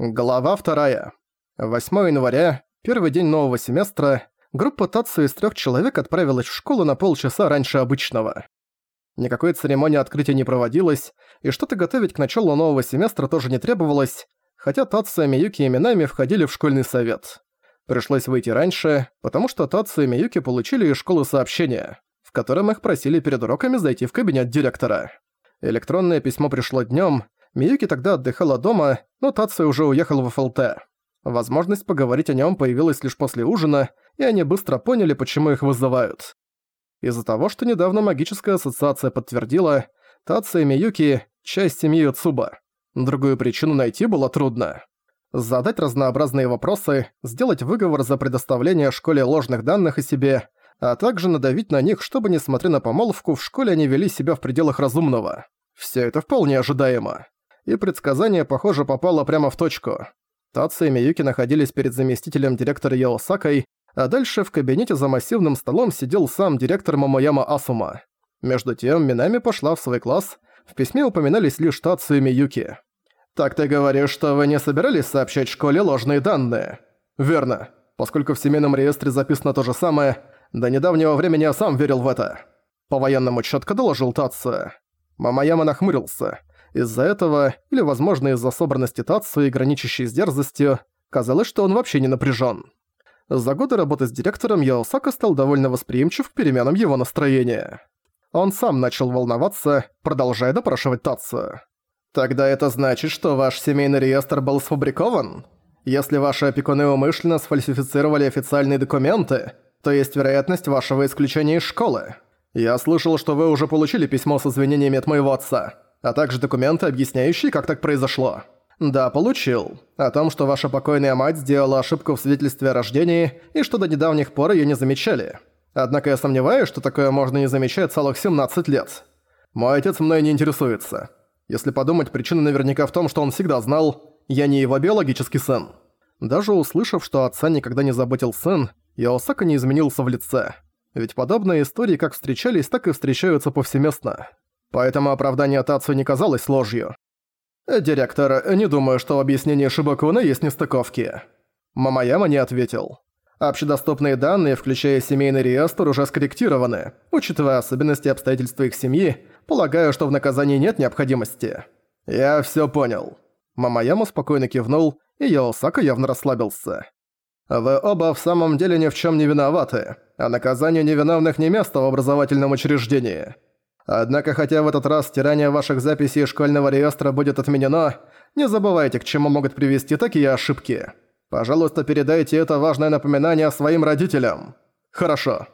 Глава вторая. 8 января, первый день нового семестра, группа Татсу из трех человек отправилась в школу на полчаса раньше обычного. Никакой церемонии открытия не проводилось, и что-то готовить к началу нового семестра тоже не требовалось, хотя Татсу, Миюки и Минами входили в школьный совет. Пришлось выйти раньше, потому что Татсу и Миюки получили из школы сообщение, в котором их просили перед уроками зайти в кабинет директора. Электронное письмо пришло днём, Миюки тогда отдыхала дома, но Тацию уже уехал в ФЛТ. Возможность поговорить о нем появилась лишь после ужина, и они быстро поняли, почему их вызывают. Из-за того, что недавно магическая ассоциация подтвердила, Тация Миюки – часть семьи Цуба. Другую причину найти было трудно. Задать разнообразные вопросы, сделать выговор за предоставление школе ложных данных о себе, а также надавить на них, чтобы, несмотря на помолвку, в школе они вели себя в пределах разумного. Все это вполне ожидаемо и предсказание, похоже, попало прямо в точку. Тацу и Миюки находились перед заместителем директора Яосакой, а дальше в кабинете за массивным столом сидел сам директор Момояма Асума. Между тем, Минами пошла в свой класс, в письме упоминались лишь Тацу и Миюки. «Так ты говоришь, что вы не собирались сообщать школе ложные данные?» «Верно. Поскольку в семейном реестре записано то же самое, до недавнего времени я сам верил в это». По-военному чётко доложил Тацу. Мамаяма нахмурился. Из-за этого, или, возможно, из-за собранности Татсу и граничащей с дерзостью, казалось, что он вообще не напряжен. За годы работы с директором Яосака стал довольно восприимчив к переменам его настроения. Он сам начал волноваться, продолжая допрашивать Татсу. «Тогда это значит, что ваш семейный реестр был сфабрикован? Если ваши опекуны умышленно сфальсифицировали официальные документы, то есть вероятность вашего исключения из школы. Я слышал, что вы уже получили письмо с извинениями от моего отца а также документы, объясняющие, как так произошло. Да, получил. О том, что ваша покойная мать сделала ошибку в свидетельстве о рождении и что до недавних пор её не замечали. Однако я сомневаюсь, что такое можно не замечать целых 17 лет. Мой отец мной не интересуется. Если подумать, причина наверняка в том, что он всегда знал, я не его биологический сын. Даже услышав, что отца никогда не заботил сын, Яосака не изменился в лице. Ведь подобные истории как встречались, так и встречаются повсеместно. Поэтому оправдание Тацу не казалось ложью. «Директор, не думаю, что в объяснении Шибакуна есть нестыковки». Мамаяма не ответил. Общедоступные данные, включая семейный реестр, уже скорректированы. Учитывая особенности обстоятельства их семьи, полагаю, что в наказании нет необходимости. Я всё понял. Мамаяма спокойно кивнул, и Яосака явно расслабился. Вы оба в самом деле ни в чём не виноваты, а наказанию невиновных не место в образовательном учреждении. Однако, хотя в этот раз стирание ваших записей школьного реестра будет отменено, не забывайте, к чему могут привести такие ошибки. Пожалуйста, передайте это важное напоминание своим родителям. Хорошо.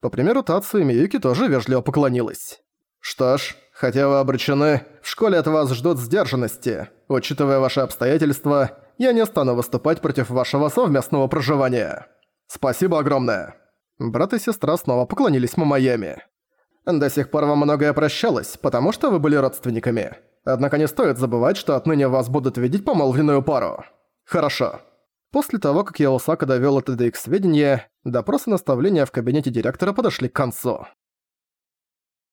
По примеру Тацу Миюки тоже вежливо поклонилась. Что ж, хотя вы обречены, в школе от вас ждут сдержанности. Учитывая ваши обстоятельства, я не стану выступать против вашего совместного проживания. Спасибо огромное. Брат и сестра снова поклонились Мамаяме. До сих пор вам многое прощалось, потому что вы были родственниками. Однако не стоит забывать, что отныне вас будут видеть помолвленную пару. Хорошо. После того, как Яосака довёл это до их сведения, допросы наставления в кабинете директора подошли к концу.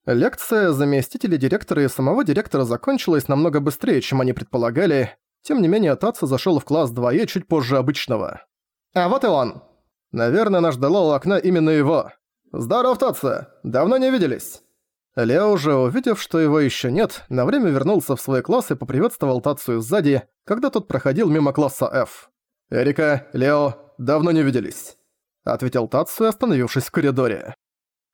Лекция заместителей директора и самого директора закончилась намного быстрее, чем они предполагали. Тем не менее, Татсу зашёл в класс 2Е чуть позже обычного. «А вот и он!» Наверное, она ждала у окна именно его. «Здоров, Татса! Давно не виделись!» Лео уже, увидев, что его еще нет, на время вернулся в свой класс и поприветствовал Тацию сзади, когда тот проходил мимо класса F. «Эрика, Лео, давно не виделись», — ответил Тацию, остановившись в коридоре.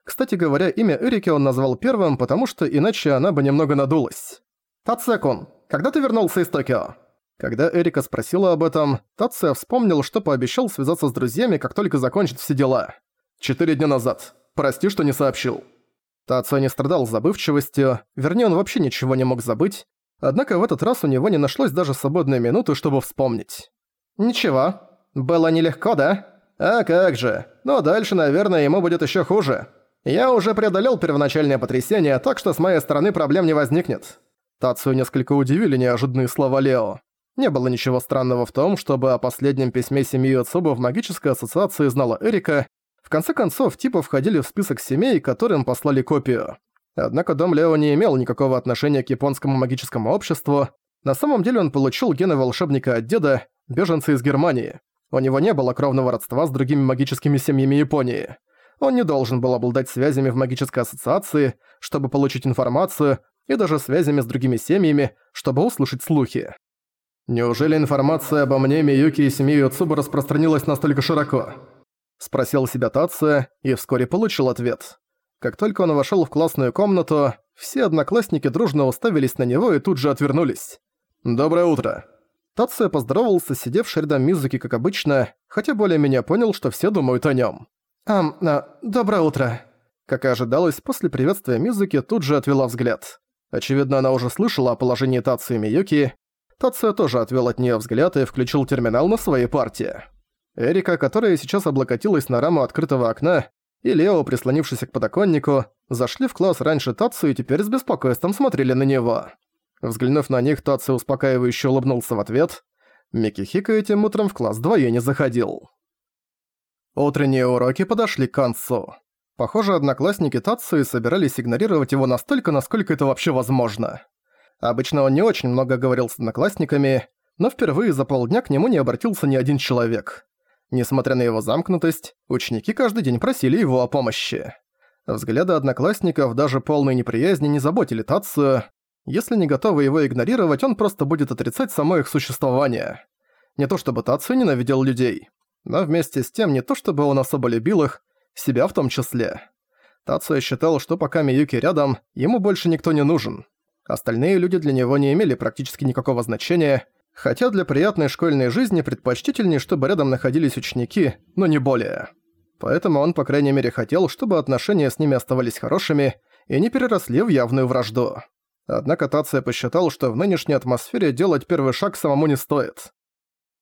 Кстати говоря, имя Эрики он назвал первым, потому что иначе она бы немного надулась. «Тацекун, когда ты вернулся из Токио?» Когда Эрика спросила об этом, Тация вспомнил, что пообещал связаться с друзьями, как только закончит все дела. Четыре дня назад. Прости, что не сообщил». Тацо не страдал забывчивостью, вернее, он вообще ничего не мог забыть, однако в этот раз у него не нашлось даже свободной минуты, чтобы вспомнить. «Ничего. Было нелегко, да?» «А как же. Но дальше, наверное, ему будет еще хуже. Я уже преодолел первоначальное потрясение, так что с моей стороны проблем не возникнет». Тацию несколько удивили неожиданные слова Лео. Не было ничего странного в том, чтобы о последнем письме семьи Цуба в магической ассоциации знала Эрика, в конце концов, типы входили в список семей, которым послали копию. Однако дом Лео не имел никакого отношения к японскому магическому обществу, На самом деле он получил гены волшебника от деда, беженца из Германии. У него не было кровного родства с другими магическими семьями Японии. Он не должен был обладать связями в магической ассоциации, чтобы получить информацию, и даже связями с другими семьями, чтобы услышать слухи. «Неужели информация обо мне, Миюки и семье Юцуба распространилась настолько широко?» Спросил себя Тация и вскоре получил ответ. Как только он вошел в классную комнату, все одноклассники дружно уставились на него и тут же отвернулись. «Доброе утро!» Тация поздоровался, сидевший рядом Мизуки, как обычно, хотя более-менее понял, что все думают о нем. «Ам, а, доброе утро!» Как и ожидалось, после приветствия Мизуки тут же отвела взгляд. Очевидно, она уже слышала о положении Тации Миюки. Тация тоже отвел от нее взгляд и включил терминал на своей партии. Эрика, которая сейчас облокотилась на раму открытого окна, и Лео, прислонившийся к подоконнику, зашли в класс раньше Тацию и теперь с беспокойством смотрели на него. Взглянув на них, Тацию успокаивающе улыбнулся в ответ. Микихика этим утром в класс двое не заходил. Утренние уроки подошли к концу. Похоже, одноклассники Тацию собирались игнорировать его настолько, насколько это вообще возможно. Обычно он не очень много говорил с одноклассниками, но впервые за полдня к нему не обратился ни один человек. Несмотря на его замкнутость, ученики каждый день просили его о помощи. Взгляды одноклассников даже полной неприязни не заботили Тацию. Если не готовы его игнорировать, он просто будет отрицать само их существование. Не то чтобы Тацию ненавидел людей, но вместе с тем не то чтобы он особо любил их, себя в том числе. Тацуя считал, что пока Миюки рядом, ему больше никто не нужен. Остальные люди для него не имели практически никакого значения, Хотя для приятной школьной жизни предпочтительнее, чтобы рядом находились ученики, но не более. Поэтому он, по крайней мере, хотел, чтобы отношения с ними оставались хорошими и не переросли в явную вражду. Однако Тация посчитал, что в нынешней атмосфере делать первый шаг самому не стоит.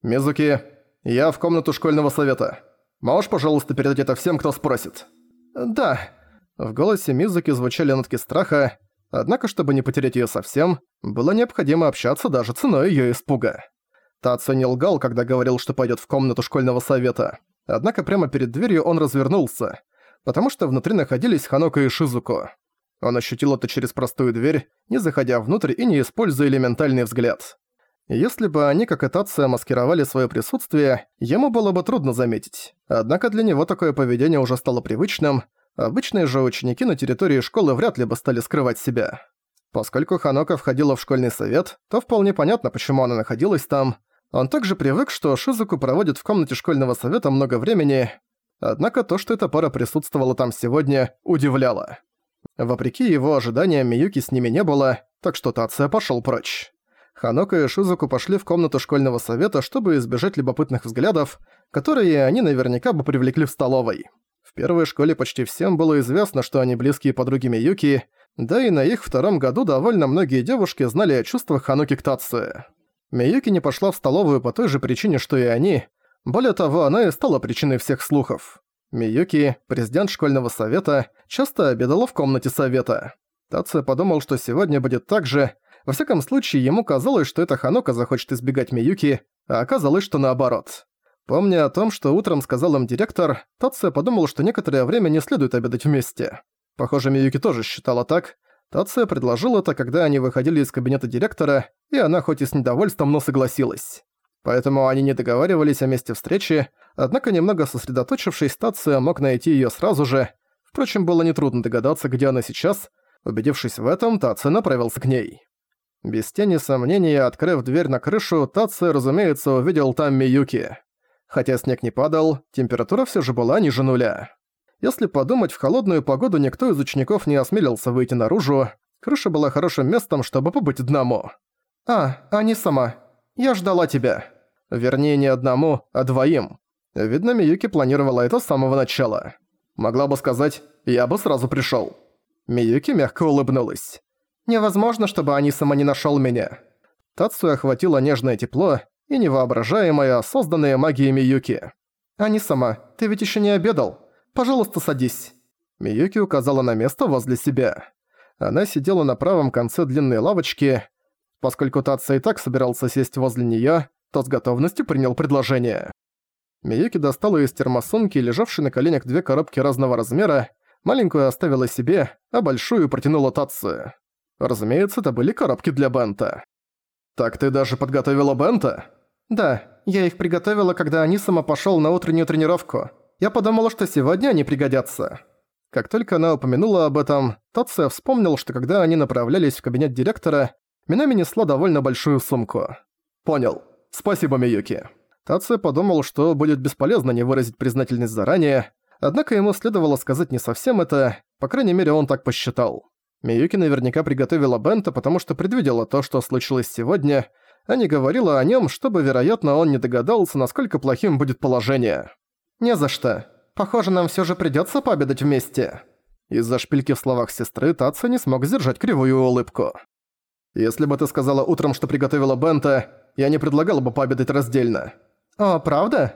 «Мизуки, я в комнату школьного совета. Можешь, пожалуйста, передать это всем, кто спросит?» «Да». В голосе Мизуки звучали нотки страха, Однако, чтобы не потерять её совсем, было необходимо общаться даже ценой её испуга. Тацу не лгал, когда говорил, что пойдёт в комнату школьного совета. Однако прямо перед дверью он развернулся, потому что внутри находились Ханока и Шизуко. Он ощутил это через простую дверь, не заходя внутрь и не используя элементальный взгляд. Если бы они, как и Тация, маскировали своё присутствие, ему было бы трудно заметить. Однако для него такое поведение уже стало привычным, Обычные же ученики на территории школы вряд ли бы стали скрывать себя. Поскольку Ханока входила в школьный совет, то вполне понятно, почему она находилась там. Он также привык, что Шизуку проводит в комнате школьного совета много времени, однако то, что эта пара присутствовала там сегодня, удивляло. Вопреки его ожиданиям, Миюки с ними не было, так что Тация пошёл прочь. Ханока и Шизуку пошли в комнату школьного совета, чтобы избежать любопытных взглядов, которые они наверняка бы привлекли в столовой. В первой школе почти всем было известно, что они близкие подруги Миюки, да и на их втором году довольно многие девушки знали о чувствах Хануки к Тацуе. Миюки не пошла в столовую по той же причине, что и они. Более того, она и стала причиной всех слухов. Миюки, президент школьного совета, часто обедала в комнате совета. Тацуя подумал, что сегодня будет так же. Во всяком случае, ему казалось, что эта Ханока захочет избегать Миюки, а оказалось, что наоборот. Помня о том, что утром сказал им директор, Тация подумал, что некоторое время не следует обедать вместе. Похоже, Миюки тоже считала так. Тация предложил это, когда они выходили из кабинета директора, и она хоть и с недовольством, но согласилась. Поэтому они не договаривались о месте встречи, однако немного сосредоточившись, Тация мог найти её сразу же. Впрочем, было нетрудно догадаться, где она сейчас. Убедившись в этом, Тация направился к ней. Без тени сомнения, открыв дверь на крышу, Тация, разумеется, увидел там Миюки. Хотя снег не падал, температура все же была ниже нуля. Если подумать, в холодную погоду никто из учеников не осмелился выйти наружу, крыша была хорошим местом, чтобы побыть одному. «А, а не сама. Я ждала тебя». Вернее, не одному, а двоим. Видно, Миюки планировала это с самого начала. Могла бы сказать «я бы сразу пришёл». Миюки мягко улыбнулась. «Невозможно, чтобы Анисама не нашёл меня». Тацию охватило нежное тепло, и невоображаемая, созданная магией Миюки. «Ани сама, ты ведь еще не обедал? Пожалуйста, садись». Миюки указала на место возле себя. Она сидела на правом конце длинной лавочки. Поскольку Татса и так собирался сесть возле неё, то с готовностью принял предложение. Миюки достала из термосумки, лежавшей на коленях две коробки разного размера, маленькую оставила себе, а большую протянула Татсу. Разумеется, это были коробки для Бента. «Так ты даже подготовила бента?» «Да, я их приготовила, когда Анисама пошёл на утреннюю тренировку. Я подумала, что сегодня они пригодятся». Как только она упомянула об этом, Тация вспомнил, что когда они направлялись в кабинет директора, Минами несла довольно большую сумку. «Понял. Спасибо, Миюки». Тация подумал, что будет бесполезно не выразить признательность заранее, однако ему следовало сказать не совсем это, по крайней мере он так посчитал. Миюки наверняка приготовила бента, потому что предвидела то, что случилось сегодня, а не говорила о нем, чтобы, вероятно, он не догадался, насколько плохим будет положение. «Не за что. Похоже, нам все же придется пообедать вместе». Из-за шпильки в словах сестры Татсо не смог сдержать кривую улыбку. «Если бы ты сказала утром, что приготовила бента, я не предлагал бы пообедать раздельно». «О, правда?»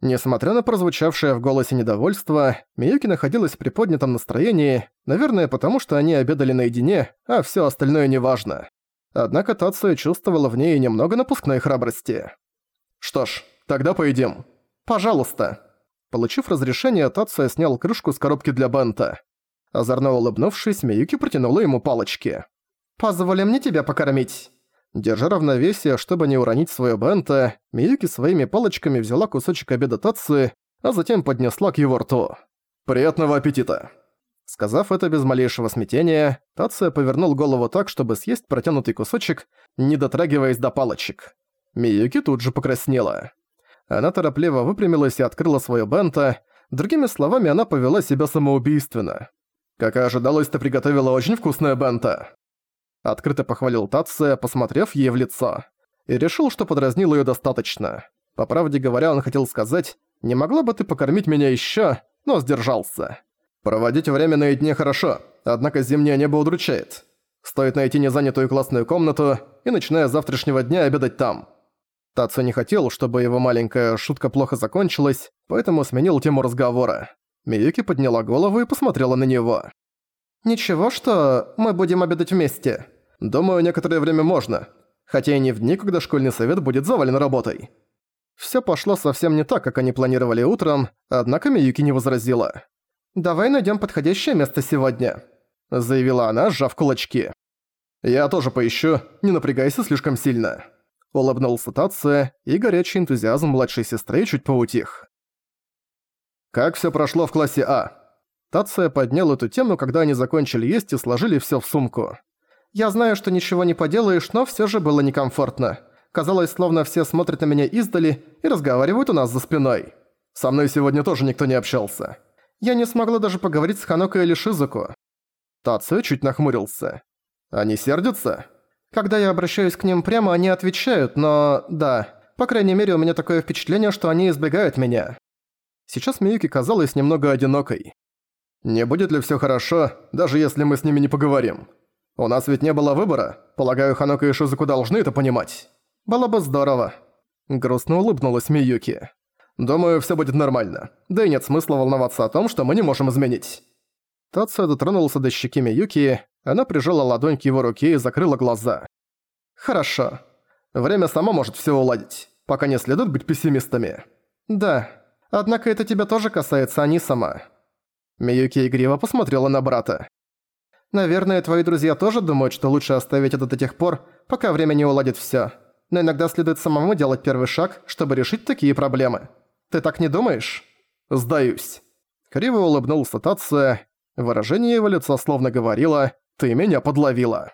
Несмотря на прозвучавшее в голосе недовольство, Миюки находилась в приподнятом настроении, наверное, потому что они обедали наедине, а всё остальное неважно. Однако Тацуя чувствовала в ней немного напускной храбрости. «Что ж, тогда поедим. Пожалуйста». Получив разрешение, Тацуя снял крышку с коробки для бента. Озорно улыбнувшись, Миюки протянула ему палочки. «Позволь мне тебя покормить». Держа равновесие, чтобы не уронить своё бента, Миюки своими палочками взяла кусочек обеда Тацуи, а затем поднесла к его рту. «Приятного аппетита!» Сказав это без малейшего смятения, Тация повернул голову так, чтобы съесть протянутый кусочек, не дотрагиваясь до палочек. Миюки тут же покраснела. Она торопливо выпрямилась и открыла своё бента, другими словами, она повела себя самоубийственно. «Как и ожидалось, ты приготовила очень вкусное бента». Открыто похвалил Тация, посмотрев ей в лицо. И решил, что подразнил её достаточно. По правде говоря, он хотел сказать, «Не могла бы ты покормить меня ещё?» но сдержался. «Проводить время наедине хорошо, однако зимнее небо удручает. Стоит найти незанятую классную комнату и, начиная с завтрашнего дня, обедать там». Тацу не хотел, чтобы его маленькая шутка плохо закончилась, поэтому сменил тему разговора. Миюки подняла голову и посмотрела на него. «Ничего, что мы будем обедать вместе. Думаю, некоторое время можно. Хотя и не в дни, когда школьный совет будет завален работой». Всё пошло совсем не так, как они планировали утром, однако Миюки не возразила. «Давай найдём подходящее место сегодня», — заявила она, сжав кулачки. «Я тоже поищу, не напрягайся слишком сильно». Улыбнулся Тация, и горячий энтузиазм младшей сестры чуть поутих. «Как всё прошло в классе А?» Тация поднял эту тему, когда они закончили есть и сложили всё в сумку. «Я знаю, что ничего не поделаешь, но всё же было некомфортно. Казалось, словно все смотрят на меня издали и разговаривают у нас за спиной. Со мной сегодня тоже никто не общался. Я не смогла даже поговорить с Ханоко или Шизуко». Тация чуть нахмурился. «Они сердятся?» «Когда я обращаюсь к ним прямо, они отвечают, но... да. По крайней мере, у меня такое впечатление, что они избегают меня». Сейчас Миюки казалась немного одинокой. Не будет ли всё хорошо, даже если мы с ними не поговорим? У нас ведь не было выбора. Полагаю, Ханока и Шизуку должны это понимать. Было бы здорово. Грустно улыбнулась Миюки. Думаю, всё будет нормально. Да и нет смысла волноваться о том, что мы не можем изменить. Тацио дотронулся до щеки Миюки, она прижала ладонь к его руке и закрыла глаза. «Хорошо. Время само может всё уладить, пока не следует быть пессимистами». «Да. Однако это тебя тоже касается, а не сама». Миюки игриво посмотрела на брата. «Наверное, твои друзья тоже думают, что лучше оставить это до тех пор, пока время не уладит всё. Но иногда следует самому делать первый шаг, чтобы решить такие проблемы. Ты так не думаешь?» «Сдаюсь». Криво улыбнулся Тация. Выражение его лица словно говорило «Ты меня подловила».